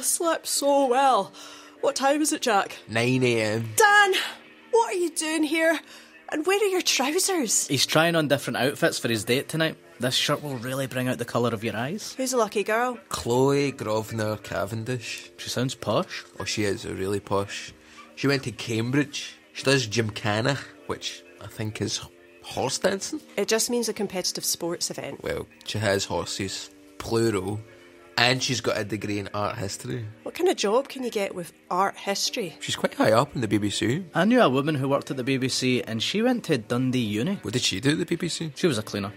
I slept so well. What time is it, Jack? 9 a.m. Dan, what are you doing here? And where are your trousers? He's trying on different outfits for his date tonight. This shirt will really bring out the colour of your eyes. Who's a lucky girl? Chloe Grosvenor Cavendish. She sounds posh. Oh, she is really posh. She went to Cambridge. She does gymkhana, which I think is horse dancing. It just means a competitive sports event. Well, she has horses, plural, and she's got a degree in art history. What kind of job can you get with art history? She's quite high up in the BBC. I knew a woman who worked at the BBC and she went to Dundee Uni. What did she do at the BBC? She was a cleaner.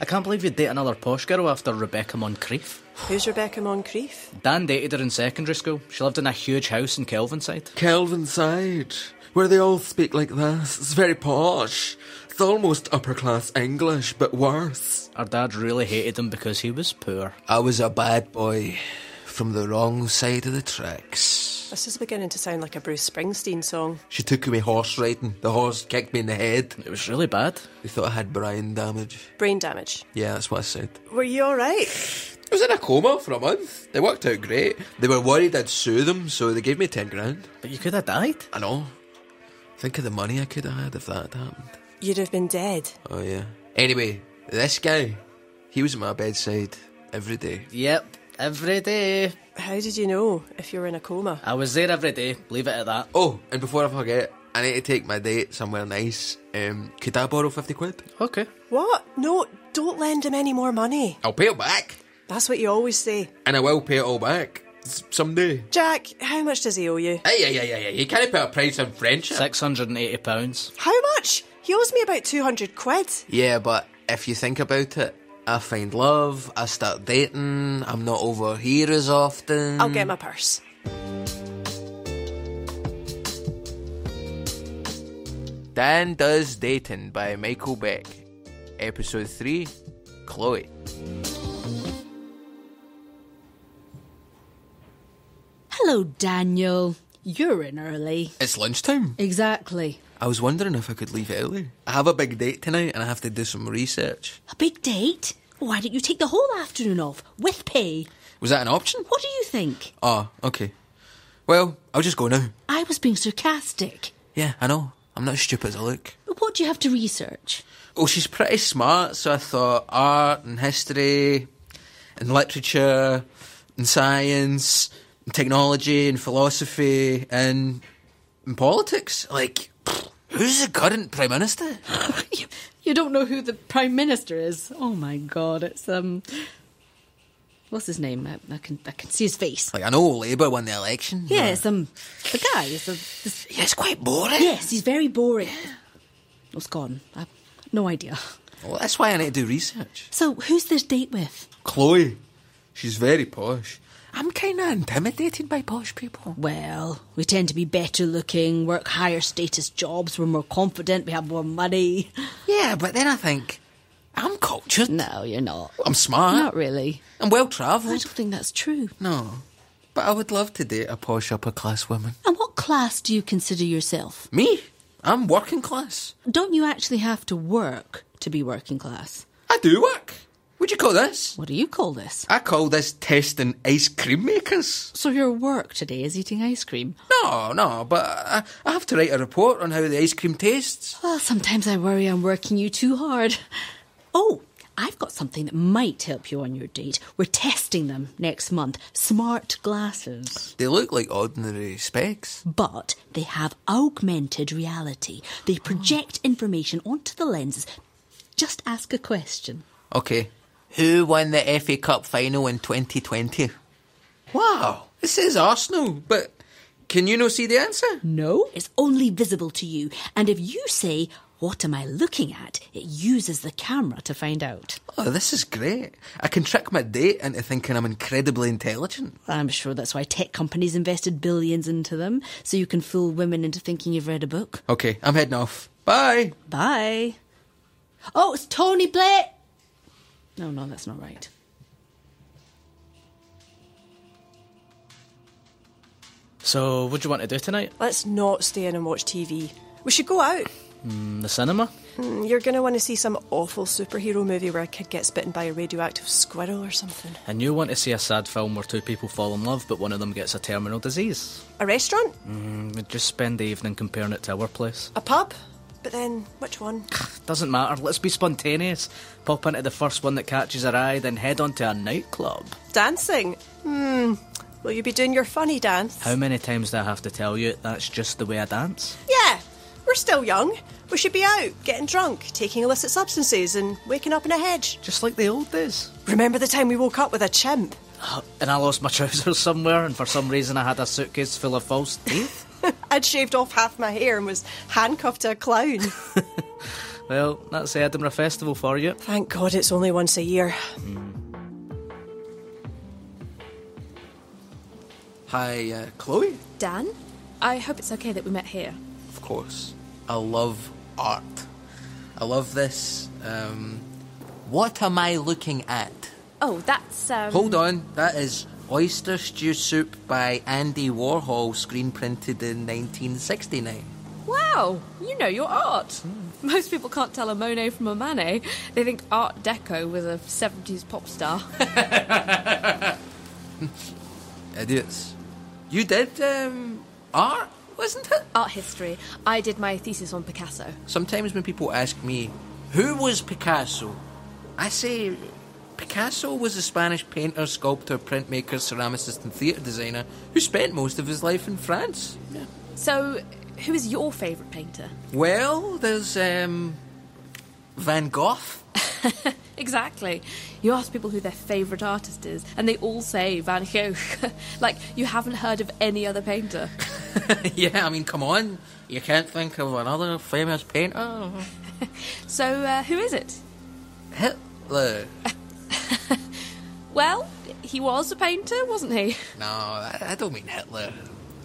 I can't believe you'd date another posh girl after Rebecca Moncrief. Who's Rebecca Moncrief? Dan dated her in secondary school. She lived in a huge house in Kelvinside. Kelvinside, where they all speak like this. It's very posh. It's almost upper class English, but worse. Our dad really hated him because he was poor. I was a bad boy from the wrong side of the tracks. This is beginning to sound like a Bruce Springsteen song. She took me horse riding. The horse kicked me in the head. It was really bad. They thought I had brain damage. Brain damage. Yeah, that's what I said. Were you alright? I was in a coma for a month. They worked out great. They were worried I'd sue them, so they gave me 10 grand. But you could have died. I know. Think of the money I could have had if that had happened. You'd have been dead. Oh, yeah. Anyway, this guy, he was at my bedside every day. Yep, every day. How did you know if you were in a coma? I was there every day. Leave it at that. Oh, and before I forget, I need to take my date somewhere nice. Um, could I borrow 50 quid? Okay. What? No, don't lend him any more money. I'll pay it back. That's what you always say. And I will pay it all back. S- Someday. Jack, how much does he owe you? Hey, yeah, yeah, yeah, yeah. You can't put a price on friendship. £680. How much? He owes me about 200 quid. Yeah, but if you think about it, I find love, I start dating, I'm not over here as often. I'll get my purse. Dan Does Dating by Michael Beck. Episode 3 Chloe. Hello, Daniel. You're in early. It's lunchtime. Exactly. I was wondering if I could leave early. I have a big date tonight and I have to do some research. A big date? Why don't you take the whole afternoon off with pay? Was that an option? What do you think? Oh, okay. Well, I'll just go now. I was being sarcastic. Yeah, I know. I'm not as stupid as I look. But what do you have to research? Oh, she's pretty smart, so I thought art and history and literature and science and technology and philosophy and, and politics. Like, who's the current Prime Minister? you, you don't know who the Prime Minister is? Oh my god, it's, um. What's his name? I, I can I can see his face. Like, I know Labour won the election. Yeah, but- it's, um. The guy is the. this- Yeah, it's quite boring. yes, he's very boring. It's gone. I've no idea. Well, that's why I need to do research. So, who's this date with? Chloe. She's very posh. I'm kind of intimidated by posh people. Well, we tend to be better looking, work higher status jobs, we're more confident, we have more money. Yeah, but then I think, I'm cultured. No, you're not. I'm smart. Not really. I'm well travelled. I don't think that's true. No. But I would love to date a posh upper class woman. And what class do you consider yourself? Me? I'm working class. Don't you actually have to work to be working class? I do work. What'd you call this? What do you call this? I call this testing ice cream makers. So your work today is eating ice cream? No, no, but I, I have to write a report on how the ice cream tastes. Well, sometimes I worry I'm working you too hard. Oh, I've got something that might help you on your date. We're testing them next month. Smart glasses. They look like ordinary specs. But they have augmented reality. They project information onto the lenses. Just ask a question. Okay. Who won the FA Cup final in 2020? Wow, it says Arsenal, but can you no see the answer? No, it's only visible to you. And if you say, What am I looking at? it uses the camera to find out. Oh, this is great. I can trick my date into thinking I'm incredibly intelligent. I'm sure that's why tech companies invested billions into them, so you can fool women into thinking you've read a book. Okay, I'm heading off. Bye. Bye. Oh, it's Tony Blair. No, no, that's not right. So, what do you want to do tonight? Let's not stay in and watch TV. We should go out. Mm, The cinema? Mm, You're going to want to see some awful superhero movie where a kid gets bitten by a radioactive squirrel or something. And you want to see a sad film where two people fall in love, but one of them gets a terminal disease. A restaurant? Mm, we'd just spend the evening comparing it to our place. A pub? But then, which one? Doesn't matter, let's be spontaneous. Pop into the first one that catches our eye, then head on to a nightclub. Dancing? Hmm. Will you be doing your funny dance? How many times do I have to tell you that's just the way I dance? Yeah, we're still young. We should be out, getting drunk, taking illicit substances, and waking up in a hedge. Just like the old days. Remember the time we woke up with a chimp? And I lost my trousers somewhere, and for some reason I had a suitcase full of false teeth. I'd shaved off half my hair and was handcuffed to a clown. well, that's the Edinburgh Festival for you. Thank God it's only once a year. Hi, uh, Chloe? Dan, I hope it's okay that we met here. Of course. I love art. I love this. Um, what am I looking at? Oh, that's um. Hold on, that is Oyster Stew Soup by Andy Warhol, screen printed in 1969. Wow, you know your art. Most people can't tell a Monet from a Manet. They think Art Deco was a 70s pop star. Idiots. You did um, art, wasn't it? art history. I did my thesis on Picasso. Sometimes when people ask me, who was Picasso? I say, Picasso was a Spanish painter, sculptor, printmaker, ceramicist, and theatre designer who spent most of his life in France. Yeah. So, who is your favourite painter? Well, there's um, Van Gogh. Exactly. You ask people who their favourite artist is, and they all say Van Gogh. like, you haven't heard of any other painter. yeah, I mean, come on. You can't think of another famous painter? So, uh, who is it? Hitler. Well, he was a painter, wasn't he? No, I, I don't mean Hitler.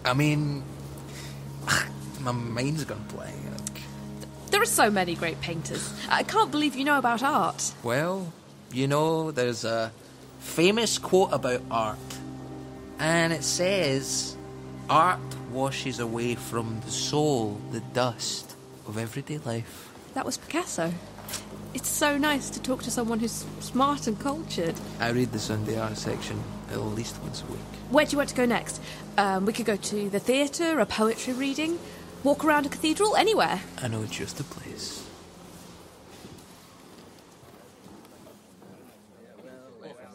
I mean, my mind's gone blank. There are so many great painters. I can't believe you know about art. Well, you know, there's a famous quote about art, and it says, Art washes away from the soul the dust of everyday life. That was Picasso. It's so nice to talk to someone who's smart and cultured. I read the Sunday art section at least once a week. Where do you want to go next? Um, we could go to the theatre, a poetry reading, walk around a cathedral, anywhere. I know it's just the place.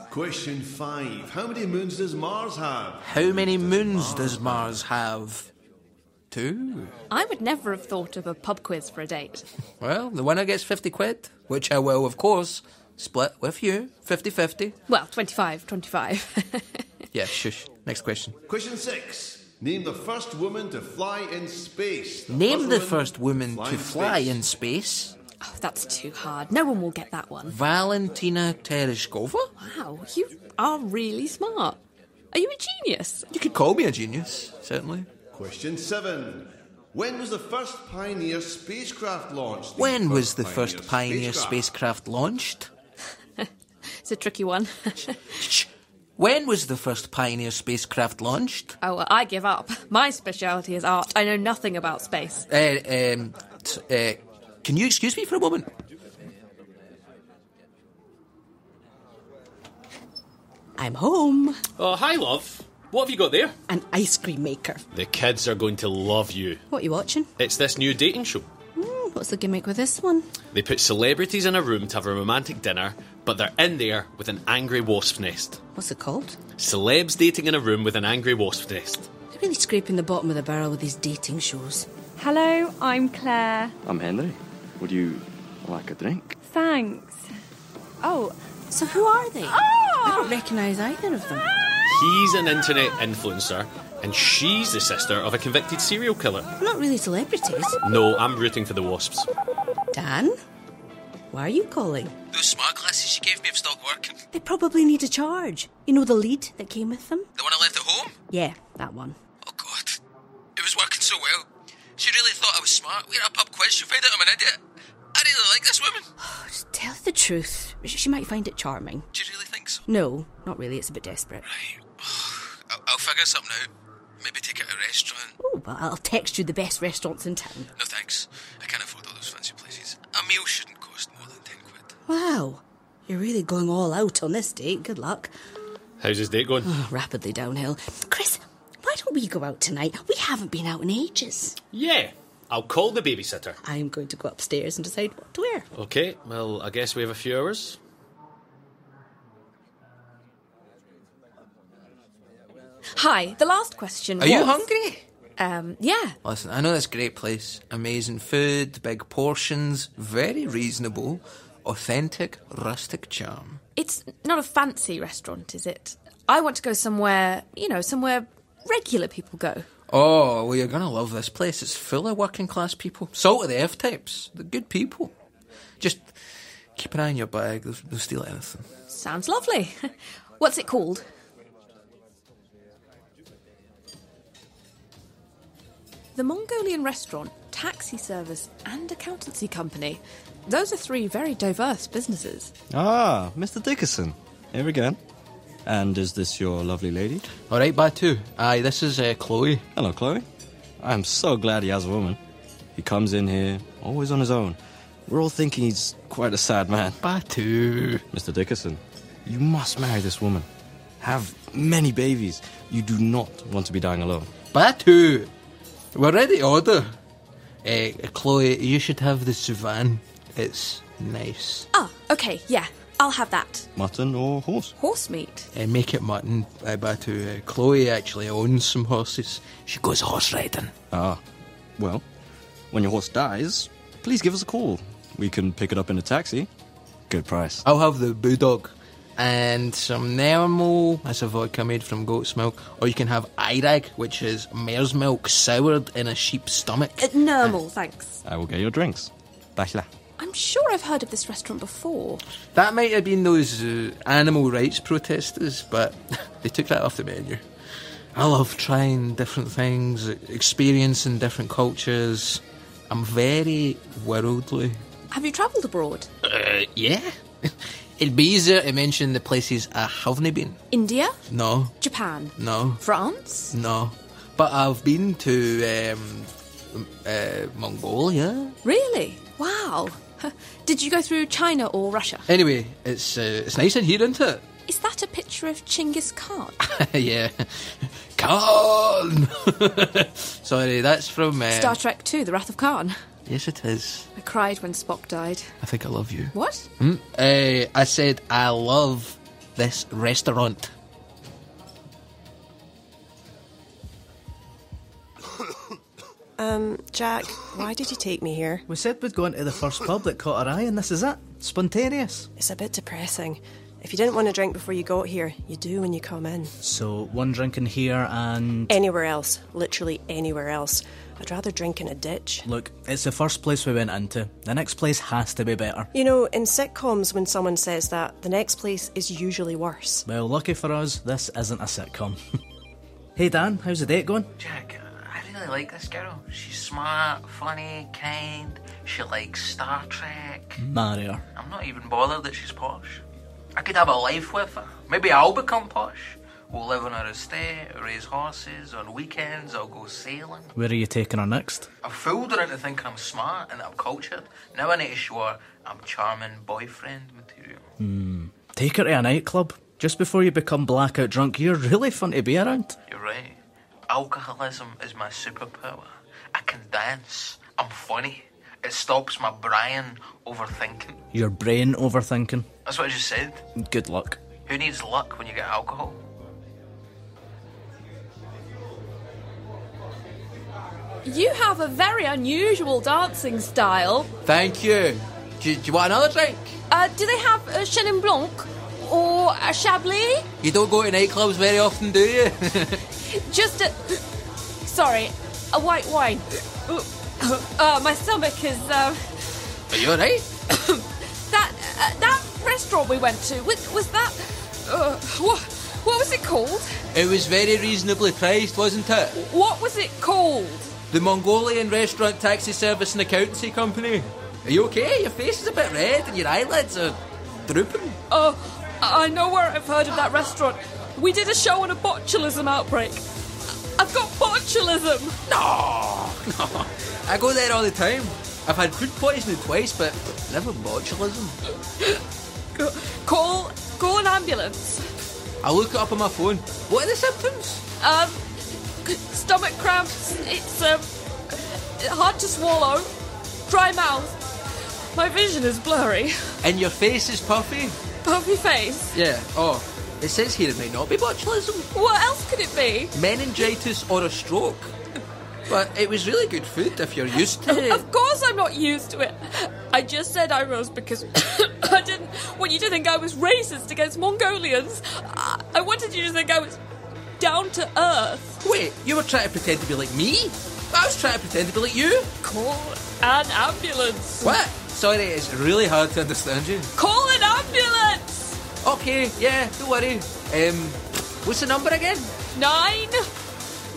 Question five. How many moons does Mars have? How many moons does Mars have? Two. I would never have thought of a pub quiz for a date. Well, the winner gets 50 quid, which I will, of course, split with you 50 50. Well, 25, 25. Yeah, shush. Next question. Question six. Name the first woman to fly in space. Name the first woman to fly in space. oh, that's too hard. No one will get that one. Valentina Tereshkova? Wow, you are really smart. Are you a genius? You could call me a genius, certainly. Question seven. When was the first Pioneer spacecraft launched? When was the first Pioneer spacecraft launched? It's a tricky one. When was the first Pioneer spacecraft launched? oh, well, I give up. My speciality is art. I know nothing about space. Uh, um, t- uh, can you excuse me for a moment? I'm home. Oh, hi, love. What have you got there? An ice cream maker. The kids are going to love you. What are you watching? It's this new dating show. Hmm, what's the gimmick with this one? They put celebrities in a room to have a romantic dinner, but they're in there with an angry wasp's nest. What's it called? Celebs dating in a room with an angry wasp's nest. They're really scraping the bottom of the barrel with these dating shows. Hello, I'm Claire. I'm Henry. Would you like a drink? Thanks. Oh, So who are they? I oh! don't recognise either of them. He's an internet influencer, and she's the sister of a convicted serial killer. We're not really celebrities. No, I'm rooting for the wasps. Dan? Why are you calling? Those smart glasses you gave me have stopped working. They probably need a charge. You know the lead that came with them? The one I left at home? Yeah, that one. Oh, God. It was working so well. She really thought I was smart. We had a pub quiz. She'll find out I'm an idiot. I really like this woman. Just tell her the truth. She might find it charming. Do you really think so? No, not really. It's a bit desperate. Right. I'll, I'll figure something out. Maybe take her to a restaurant. Oh, well, I'll text you the best restaurants in town. No thanks. I can't afford all those fancy places. I'm meal shouldn't cost more than 10 quid. Wow. You're really going all out on this date. Good luck. How's his date going? Oh, rapidly downhill. Chris, why don't we go out tonight? We haven't been out in ages. Yeah. I'll call the babysitter. I'm going to go upstairs and decide what to wear. Okay, well, I guess we have a few hours. Hi, the last question Are you hungry? Um, yeah. Listen, I know this great place. Amazing food, big portions, very reasonable, authentic, rustic charm. It's not a fancy restaurant, is it? I want to go somewhere, you know, somewhere regular people go. Oh, well, you're going to love this place. It's full of working class people. Salt of the F types. They're good people. Just keep an eye on your bag. They'll, they'll steal anything. Sounds lovely. What's it called? The Mongolian restaurant, taxi service, and accountancy company. Those are three very diverse businesses. Ah, Mr. Dickerson. Here again. And is this your lovely lady? All right, Batu. Aye, this is uh, Chloe. Hello, Chloe. I'm so glad he has a woman. He comes in here, always on his own. We're all thinking he's quite a sad man. Batu. Mr. Dickerson, you must marry this woman. Have many babies. You do not want to be dying alone. Batu. We're ready to order. Uh, Chloe, you should have the Tsuivan. It's nice. Ah, okay, yeah, I'll have that. Mutton or horse? Horse meat. Uh, make it mutton, uh, Batu. Uh, Chloe actually owns some horses. She goes horse riding. Ah, well, when your horse dies, please give us a call. We can pick it up in a taxi. Good price. I'll have the Boodog and some Nermo. That's a vodka made from goat's milk. Or you can have Airag, which is mare's milk soured in a sheep's stomach. Uh, normal, thanks. I will get your drinks. Bachla. I'm sure I've heard of this restaurant before. That might have been those uh, animal rights protesters, but they took that off the menu. I love trying different things, experiencing different cultures. I'm very worldly. Have you travelled abroad? Uh, yeah. It'd be easier to mention the places I haven't been. India? No, Japan? no, France? no. But I've been to um, uh, Mongolia. Really? Wow. Did you go through China or Russia? Anyway, it's uh, it's nice in here, isn't it? Is that a picture of Chinggis Khan? yeah. Khan! Sorry, that's from. Uh, Star Trek 2, The Wrath of Khan. Yes, it is. I cried when Spock died. I think I love you. What? Hmm? Uh, I said I love this restaurant. Um, Jack, why did you take me here? We said we'd go into the first pub that caught our eye, and this is it. Spontaneous. It's a bit depressing. If you didn't want to drink before you got here, you do when you come in. So, one drink in here and. Anywhere else, literally anywhere else. I'd rather drink in a ditch. Look, it's the first place we went into. The next place has to be better. You know, in sitcoms, when someone says that, the next place is usually worse. Well, lucky for us, this isn't a sitcom. hey, Dan, how's the date going? Jack, I really like this girl. She's smart, funny, kind. She likes Star Trek. Marry her. I'm not even bothered that she's posh. I could have a life with her. Maybe I'll become posh. We'll live on our estate, raise horses. On weekends, I'll go sailing. Where are you taking her next? I've fooled her into thinking I'm smart and that I'm cultured. Now I need to show her I'm charming boyfriend material. Hmm. Take her to a nightclub. Just before you become blackout drunk, you're really fun to be around. You're right. Alcoholism is my superpower. I can dance. I'm funny. It stops my brain overthinking. Your brain overthinking. That's what I just said. Good luck. Who needs luck when you get alcohol? You have a very unusual dancing style. Thank you. Do, do you want another drink? Uh, do they have a Chenin Blanc or a Chablis? You don't go to nightclubs very often, do you? Just a. Sorry, a white wine. Uh, my stomach is. Uh, Are you alright? that uh, that restaurant we went to was, was that. Uh, what, what was it called? It was very reasonably priced, wasn't it? What was it called? The Mongolian Restaurant Taxi Service and Accountancy Company. Are you okay? Your face is a bit red and your eyelids are drooping. Oh, I know where I've heard of that restaurant. We did a show on a botulism outbreak. I've got botulism. No, no. I go there all the time. I've had food poisoning twice, but never botulism. Call, call an ambulance. I'll look it up on my phone. What are the symptoms? Um, stomach cramps. It's um, hard to swallow. Dry mouth. My vision is blurry. And your face is puffy? Puffy face. Yeah. Oh, it says here it may not be botulism. What else could it be? Meningitis or a stroke. But it was really good food if you're used to it. Of course I'm not used to it. I just said I was because I didn't want you to think I was racist against Mongolians. I, I wanted you to think I was down to earth. Wait, you were trying to pretend to be like me? I was trying to pretend to be like you. Call an ambulance. What? Sorry, it's really hard to understand you. Call. Okay, yeah, don't worry. Um, what's the number again? Nine,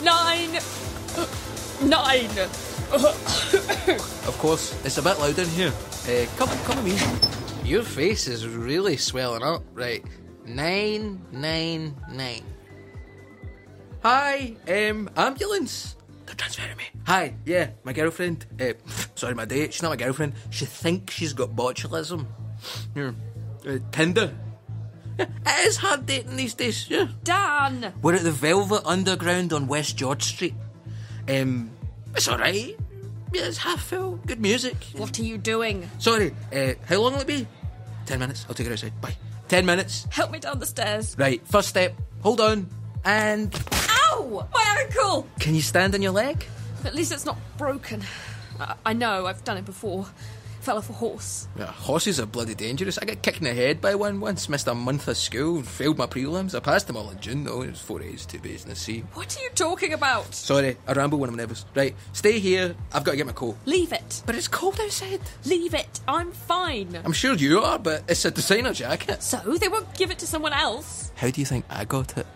nine, nine. Of course, it's a bit loud in here. Uh, come, come with me. Your face is really swelling up. Right, nine, nine, nine. Hi, um, ambulance. They're transferring me. Hi, yeah, my girlfriend. Uh, sorry, my date. She's not my girlfriend. She thinks she's got botulism. Here, uh, Tinder. Yeah, It is hard dating these days. Yeah. Dan. We're at the Velvet Underground on West George Street. Um, it's all right. Yeah, it's half full. Good music. What are you doing? Sorry, uh, how long will it be? Ten minutes. I'll take her outside. Bye. Ten minutes. Help me down the stairs. Right, first step. Hold on. And Ow! My ankle! can you stand on your leg? At least it's not broken. I, I know, I've done it before. Fell off a horse. Yeah, horses are bloody dangerous. I got kicked in the head by one once, missed a month of school, failed my prelims. I passed them all in June though. It was four A's, two B's, and a C. What are you talking about? Sorry, I ramble when I'm nervous. Right, stay here. I've got to get my coat. Leave it. But it's cold outside. Leave it. I'm fine. I'm sure you are, but it's a designer jacket. So they won't give it to someone else. How do you think I got it?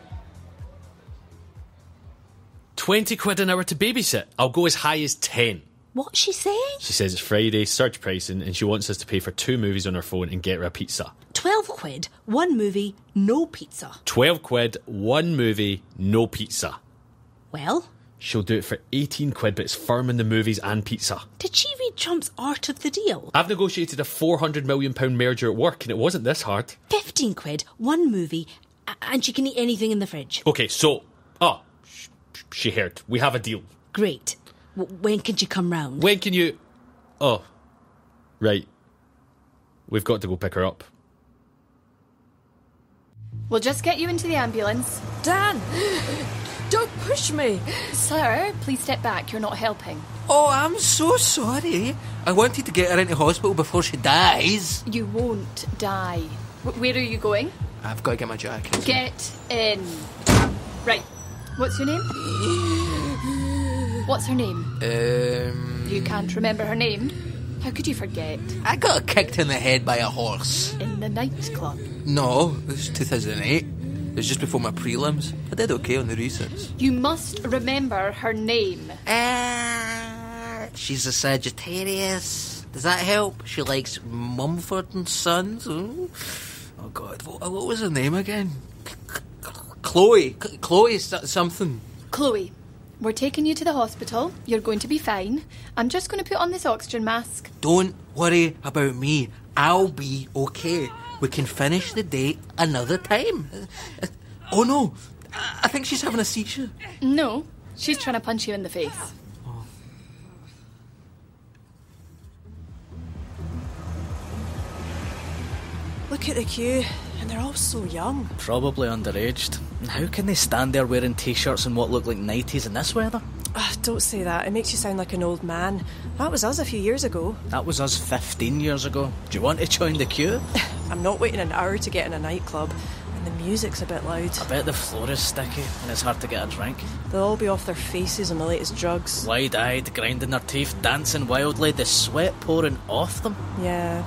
20 quid an hour to babysit. I'll go as high as 10. What's she saying? She says it's Friday, surge pricing, and she wants us to pay for two movies on her phone and get her a pizza. 12 quid, one movie, no pizza. 12 quid, one movie, no pizza. Well, She'll do it for 18 quid, but it's firm in the movies and pizza. did she read Trump's Art of the Deal? I've negotiated a 400 million pound merger at work, and it wasn't this hard. 15 quid, one movie, and she can eat anything in the fridge. Okay, so. Oh, sh- she heard. We have a deal. Great. W- when can she come round? When can you. Oh. Right. We've got to go pick her up. We'll just get you into the ambulance. Dan! Don't push me! Sir, please step back. You're not helping. Oh, I'm so sorry. I wanted to get her into hospital before she dies. You won't die. W- where are you going? I've got to get my jacket. Get in. Right. What's your name? What's her name? Um, You can't remember her name? How could you forget? I got kicked in the head by a horse. In the nightclub. No, it was 2008. It was just before my prelims. I did okay on the recents. You must remember her name. Uh, she's a Sagittarius. Does that help? She likes Mumford and Sons. Oh, oh God, what, what was her name again? Chloe. Chloe something. Chloe, we're taking you to the hospital. You're going to be fine. I'm just going to put on this oxygen mask. Don't worry about me. I'll be okay. We can finish the date another time. Oh no, I I think she's having a seizure. No, she's trying to punch you in the face. Look at the queue, and they're all so young. Probably underaged. How can they stand there wearing t shirts and what look like 90s in this weather? Ah, don't say that. It makes you sound like an old man. That was us a few years ago. That was us 15 years ago. Do you want to join the queue? I'm not waiting an hour to get in a nightclub, and the music's a bit loud. I bet the floor is sticky and it's hard to get a drink. They'll all be off their faces on the latest drugs. Wide eyed, grinding their teeth, dancing wildly, the sweat pouring off them. Yeah.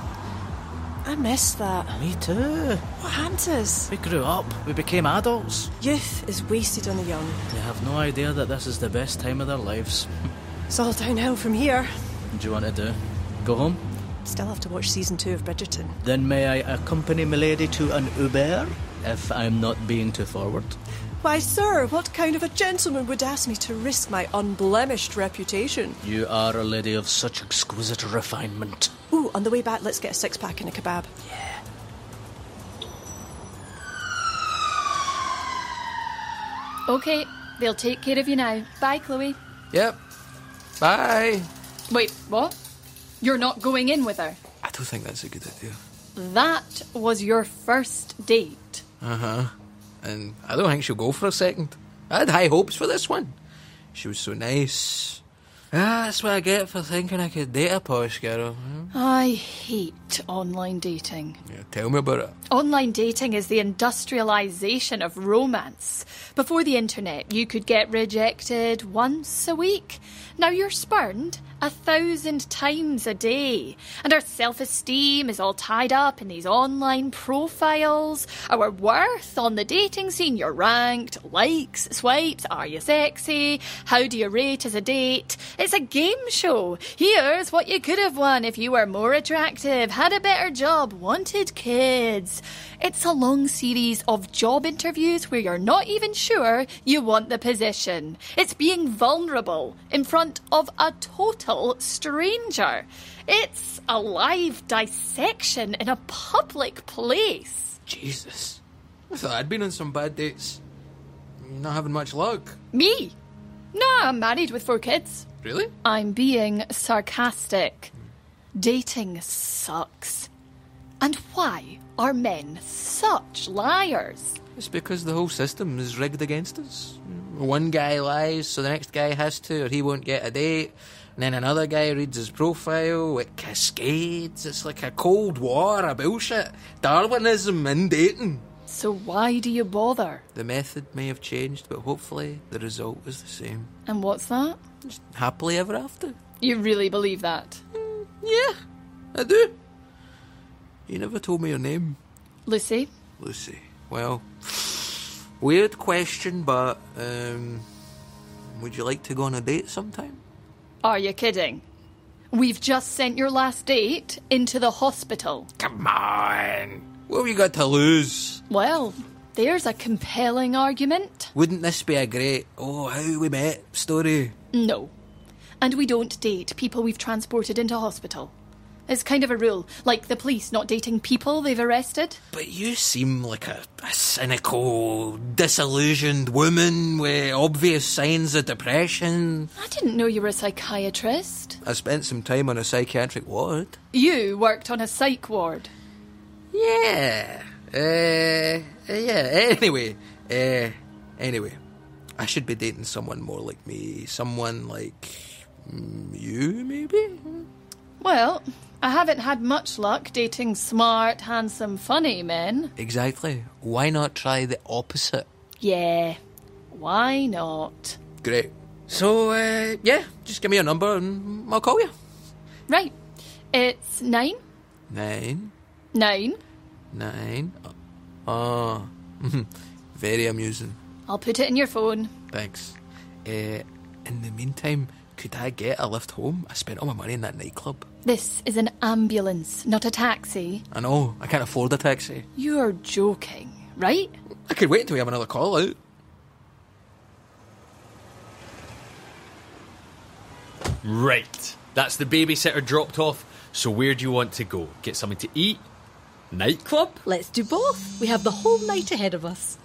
I miss that. Me too. What happened to us? We grew up, we became adults. Youth is wasted on the young. They have no idea that this is the best time of their lives. It's all downhill from here. What do you want to do? Go home? Still have to watch season two of Bridgerton. Then may I accompany Milady to an Uber if I'm not being too forward? Why, sir, what kind of a gentleman would ask me to risk my unblemished reputation? You are a lady of such exquisite refinement. Ooh, on the way back, let's get a six pack and a kebab. Yeah. Okay, they'll take care of you now. Bye, Chloe. Yep. Bye. Wait, what? You're not going in with her? I don't think that's a good idea. That was your first date. Uh huh. And I don't think she'll go for a second. I had high hopes for this one. She was so nice. Ah, that's what I get for thinking I could date a posh girl. I hate online dating. Yeah, tell me about it. Online dating is the industrialization of romance. Before the internet, you could get rejected once a week. Now you're spurned a thousand times a day. And our self esteem is all tied up in these online profiles. Our worth on the dating scene, you're ranked, likes, swipes, are you sexy? How do you rate as a date? It's a game show. Here's what you could have won if you were more attractive, had a better job, wanted kids. It's a long series of job interviews where you're not even sure you want the position. It's being vulnerable in front of a total stranger. It's a live dissection in a public place. Jesus. I thought I'd been on some bad dates. Not having much luck. Me? Nah, I'm married with four kids. Really? I'm being sarcastic. Dating sucks. And why are men such liars? It's because the whole system is rigged against us. One guy lies, so the next guy has to, or he won't get a date. And then another guy reads his profile. It cascades. It's like a cold war, a bullshit. Darwinism in dating. So why do you bother? The method may have changed, but hopefully the result is the same. And what's that? Just happily ever after. You really believe that? Yeah, I do. You never told me your name, Lucy? Lucy. Well, weird question, but um, would you like to go on a date sometime? Are you kidding? We've just sent your last date into the hospital. Come on. What have you got to lose? Well, there's a compelling argument. Wouldn't this be a great, oh, how we met story? No. And we don't date people we've transported into hospital. It's kind of a rule, like the police not dating people they've arrested. But you seem like a, a cynical, disillusioned woman with obvious signs of depression. I didn't know you were a psychiatrist. I spent some time on a psychiatric ward. You worked on a psych ward. Yeah. Uh, yeah. Anyway, uh, anyway, I should be dating someone more like me. Someone like mm, you, maybe. Well, I haven't had much luck dating smart, handsome, funny men. Exactly. Why not try the opposite? Yeah, why not? Great. So, uh, yeah, just give me a number and I'll call you. Right, it's nine, Nine, nine. nine. Oh, very amusing. I'll put it in your phone. Thanks. Uh, in the meantime, could I get a lift home? I spent all my money in that nightclub. This is an ambulance, not a taxi. I know, I can't afford a taxi. You're joking, right? I could wait until we have another call out. Right. That's the babysitter dropped off. So where do you want to go? Get something to eat? Nightclub? Let's do both. We have the whole night ahead of us.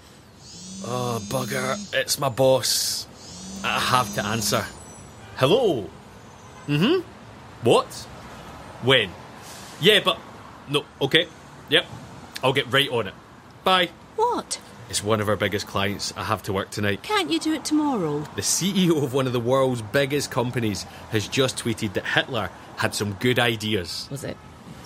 Oh, bugger. It's my boss. I have to answer. Hello? Mm hmm. What? When? Yeah, but. No, okay. Yep. I'll get right on it. Bye. What? It's one of our biggest clients. I have to work tonight. Can't you do it tomorrow? The CEO of one of the world's biggest companies has just tweeted that Hitler had some good ideas. Was it?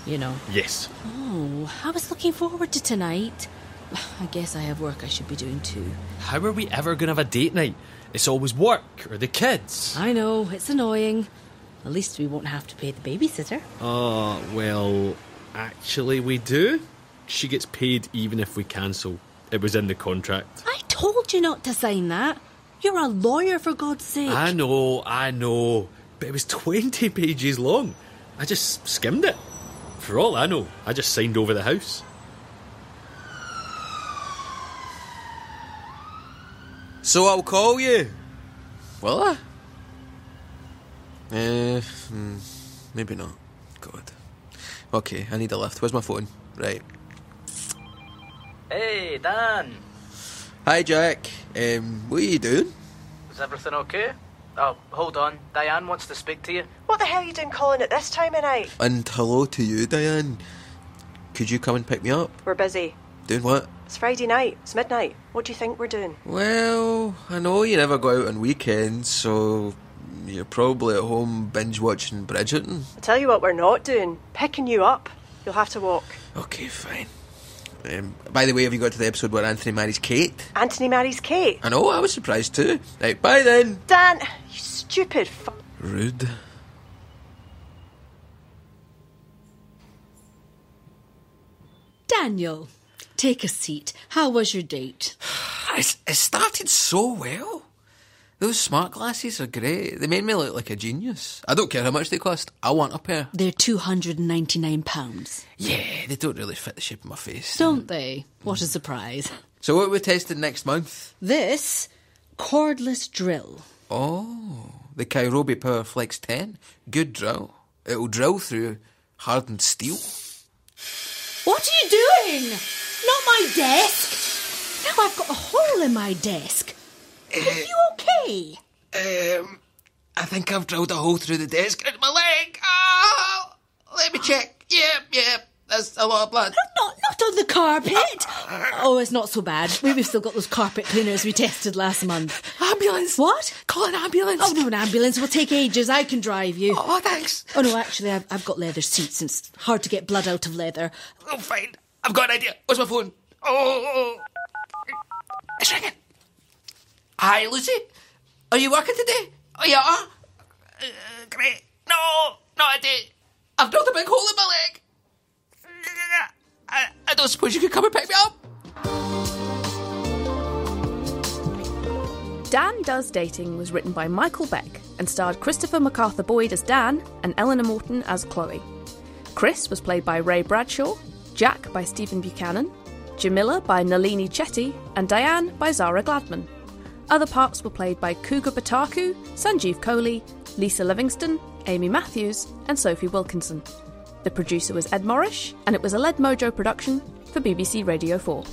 You know. Yes. Oh, I was looking forward to tonight. I guess I have work I should be doing too. How are we ever going to have a date night? It's always work or the kids. I know, it's annoying. At least we won't have to pay the babysitter. Oh, well, actually, we do. She gets paid even if we cancel. It was in the contract. I told you not to sign that. You're a lawyer, for God's sake. I know, I know. But it was 20 pages long. I just skimmed it. For all I know, I just signed over the house. So I'll call you. Will I? Uh, hmm, maybe not. God. Okay, I need a lift. Where's my phone? Right. Hey, Dan. Hi, Jack. Um, what are you doing? Is everything okay? Oh, hold on. Diane wants to speak to you. What the hell are you doing calling at this time of night? And hello to you, Diane. Could you come and pick me up? We're busy. Doing what? It's Friday night. It's midnight. What do you think we're doing? Well, I know you never go out on weekends, so you're probably at home binge watching Bridgerton. I'll tell you what we're not doing. Picking you up. You'll have to walk. Okay, fine. Um, by the way, have you got to the episode where Anthony marries Kate? Anthony marries Kate. I know, I was surprised too. Right, bye then. Dan, you stupid f- Rude. Daniel, take a seat. How was your date? It, it started so well. Those smart glasses are great. They made me look like a genius. I don't care how much they cost. I want a pair. They're £299. Yeah, they don't really fit the shape of my face. Don't they? What a surprise. So what are we testing next month? This cordless drill. Oh, the Kairobi Power Flex 10. Good drill. It'll drill through hardened steel. What are you doing? Not my desk. Now I've got a hole in my desk. Are you okay? Um, I think I've drilled a hole through the desk into my leg. Oh, let me check. Yep, yep. That's a lot of blood. Not, not on the carpet. Oh, it's not so bad. We've still got those carpet cleaners we tested last month. Ambulance. What? Call an ambulance. Oh, no, an ambulance will take ages. I can drive you. Oh, thanks. Oh, no, actually, I've, I've got leather seats and it's hard to get blood out of leather. Oh, fine. I've got an idea. Where's my phone? Oh, it's ringing. Hi, Lucy. Are you working today? Oh, yeah. are? Uh, great. No, not a day. I've drilled a big hole in my leg. I, I don't suppose you could come and pick me up? Dan Does Dating was written by Michael Beck and starred Christopher MacArthur Boyd as Dan and Eleanor Morton as Chloe. Chris was played by Ray Bradshaw, Jack by Stephen Buchanan, Jamila by Nalini Chetty, and Diane by Zara Gladman. Other parts were played by Cougar Bataku, Sanjeev Kohli, Lisa Livingston, Amy Matthews, and Sophie Wilkinson. The producer was Ed Morrish, and it was a Lead Mojo production for BBC Radio 4.